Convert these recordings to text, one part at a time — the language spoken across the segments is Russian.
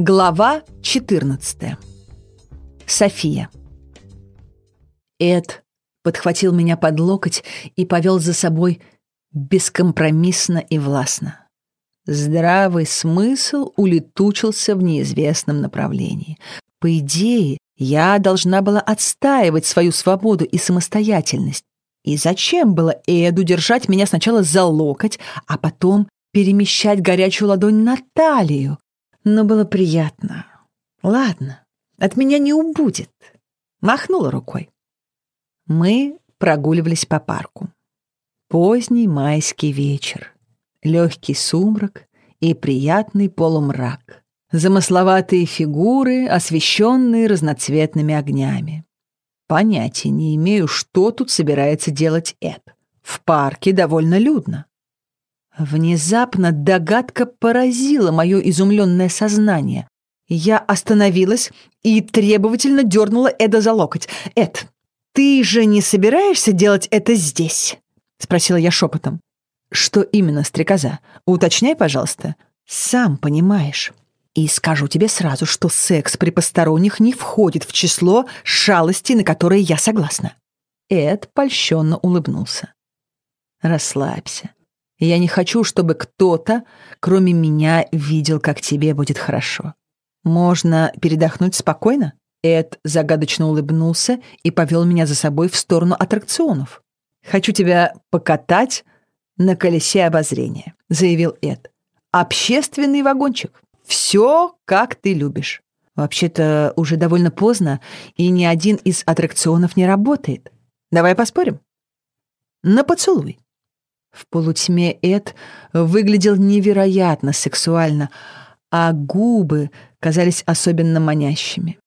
Глава 14. София. Эд подхватил меня под локоть и повел за собой бескомпромиссно и властно. Здравый смысл улетучился в неизвестном направлении. По идее, я должна была отстаивать свою свободу и самостоятельность. И зачем было Эду держать меня сначала за локоть, а потом перемещать горячую ладонь на талию? Но было приятно. Ладно, от меня не убудет. Махнула рукой. Мы прогуливались по парку. Поздний майский вечер. Легкий сумрак и приятный полумрак. Замысловатые фигуры, освещенные разноцветными огнями. Понятия не имею, что тут собирается делать Эд. В парке довольно людно. Внезапно догадка поразила мое изумленное сознание. Я остановилась и требовательно дернула Эда за локоть. «Эд, ты же не собираешься делать это здесь?» — спросила я шепотом. «Что именно, стрекоза? Уточняй, пожалуйста. Сам понимаешь». И скажу тебе сразу, что секс при посторонних не входит в число шалостей, на которые я согласна. Эд польщенно улыбнулся. Расслабься. Я не хочу, чтобы кто-то, кроме меня, видел, как тебе будет хорошо. Можно передохнуть спокойно? Эд загадочно улыбнулся и повел меня за собой в сторону аттракционов. «Хочу тебя покатать на колесе обозрения», — заявил Эд. «Общественный вагончик. Все, как ты любишь. Вообще-то уже довольно поздно, и ни один из аттракционов не работает. Давай поспорим? На поцелуй». В полутьме Эд выглядел невероятно сексуально, а губы казались особенно манящими.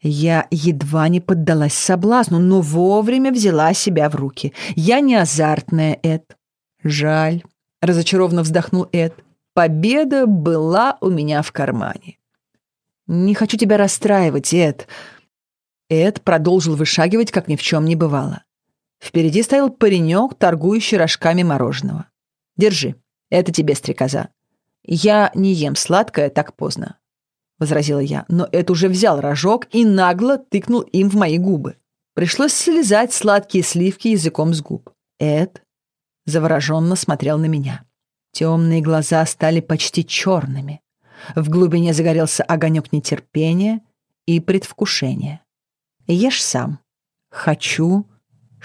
Я едва не поддалась соблазну, но вовремя взяла себя в руки. Я не азартная, Эд. Жаль, разочарованно вздохнул Эд. Победа была у меня в кармане. Не хочу тебя расстраивать, Эд. Эд продолжил вышагивать, как ни в чем не бывало. Впереди стоял паренек, торгующий рожками мороженого. Держи, это тебе стрекоза. Я не ем сладкое так поздно. — возразила я, но Эд уже взял рожок и нагло тыкнул им в мои губы. Пришлось слезать сладкие сливки языком с губ. Эд завороженно смотрел на меня. Темные глаза стали почти черными. В глубине загорелся огонек нетерпения и предвкушения. «Ешь сам. Хочу,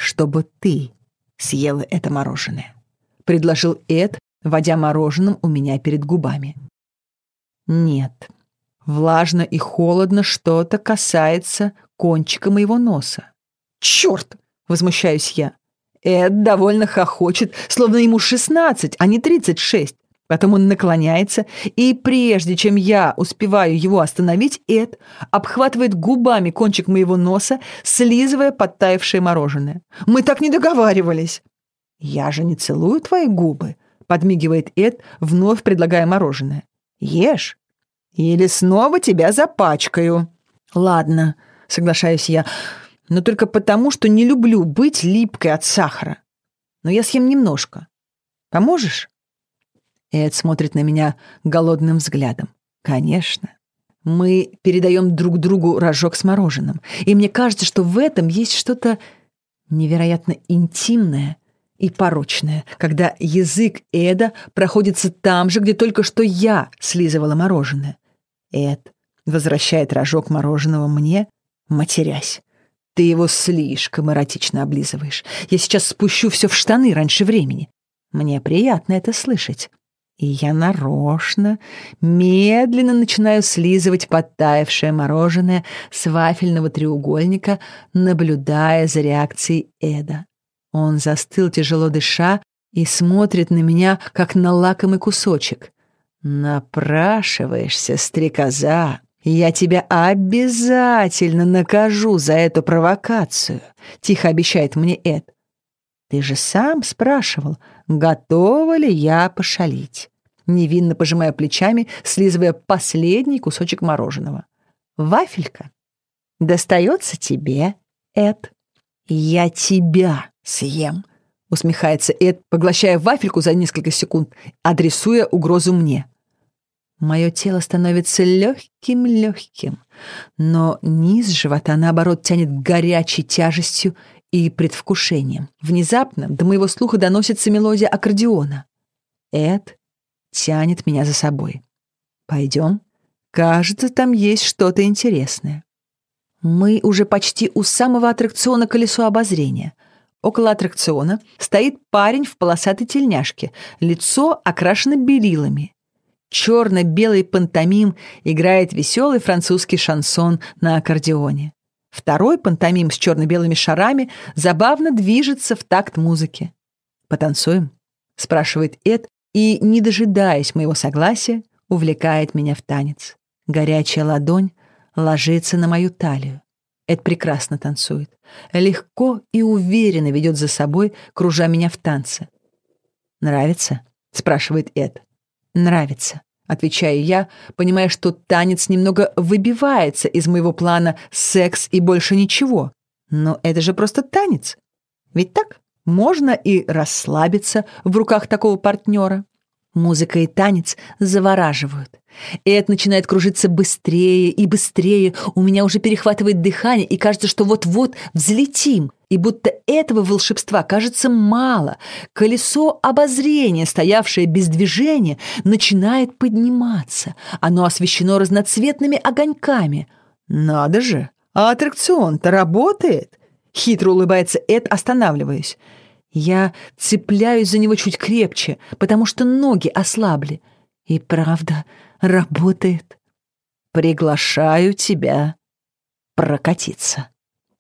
чтобы ты съела это мороженое», — предложил Эд, водя мороженым у меня перед губами. «Нет», Влажно и холодно что-то касается кончика моего носа. «Черт!» — возмущаюсь я. Эд довольно хохочет, словно ему шестнадцать, а не тридцать шесть. Потом он наклоняется, и прежде чем я успеваю его остановить, Эд обхватывает губами кончик моего носа, слизывая подтаявшее мороженое. «Мы так не договаривались!» «Я же не целую твои губы», — подмигивает Эд, вновь предлагая мороженое. «Ешь, или снова тебя запачкаю. Ладно, соглашаюсь я, но только потому, что не люблю быть липкой от сахара. Но я съем немножко. Поможешь? Эд смотрит на меня голодным взглядом. Конечно. Мы передаем друг другу рожок с мороженым. И мне кажется, что в этом есть что-то невероятно интимное и порочное, когда язык Эда проходится там же, где только что я слизывала мороженое. Эд возвращает рожок мороженого мне, матерясь. Ты его слишком эротично облизываешь. Я сейчас спущу все в штаны раньше времени. Мне приятно это слышать. И я нарочно, медленно начинаю слизывать подтаявшее мороженое с вафельного треугольника, наблюдая за реакцией Эда. Он застыл, тяжело дыша, и смотрит на меня, как на лакомый кусочек. «Напрашиваешься, стрекоза. Я тебя обязательно накажу за эту провокацию», — тихо обещает мне Эд. «Ты же сам спрашивал, готова ли я пошалить?» Невинно пожимая плечами, слизывая последний кусочек мороженого. «Вафелька достается тебе, Эд. Я тебя съем», — усмехается Эд, поглощая вафельку за несколько секунд, адресуя угрозу мне. Мое тело становится легким-легким, но низ живота, наоборот, тянет горячей тяжестью и предвкушением. Внезапно до моего слуха доносится мелодия аккордеона. Эд тянет меня за собой. «Пойдем. Кажется, там есть что-то интересное». Мы уже почти у самого аттракциона «Колесо обозрения». Около аттракциона стоит парень в полосатой тельняшке, лицо окрашено белилами. Черно-белый пантомим играет веселый французский шансон на аккордеоне. Второй пантомим с черно-белыми шарами забавно движется в такт музыки. «Потанцуем?» — спрашивает Эд, и, не дожидаясь моего согласия, увлекает меня в танец. Горячая ладонь ложится на мою талию. Эд прекрасно танцует. Легко и уверенно ведет за собой, кружа меня в танце. «Нравится?» — спрашивает Эд. «Нравится», — отвечаю я, понимая, что танец немного выбивается из моего плана «секс и больше ничего». Но это же просто танец. Ведь так? Можно и расслабиться в руках такого партнера. Музыка и танец завораживают. Эд начинает кружиться быстрее и быстрее. У меня уже перехватывает дыхание, и кажется, что вот-вот взлетим. И будто этого волшебства кажется мало. Колесо обозрения, стоявшее без движения, начинает подниматься. Оно освещено разноцветными огоньками. «Надо же! А аттракцион-то работает!» Хитро улыбается Эд, останавливаясь. Я цепляюсь за него чуть крепче, потому что ноги ослабли. И правда, работает. Приглашаю тебя прокатиться.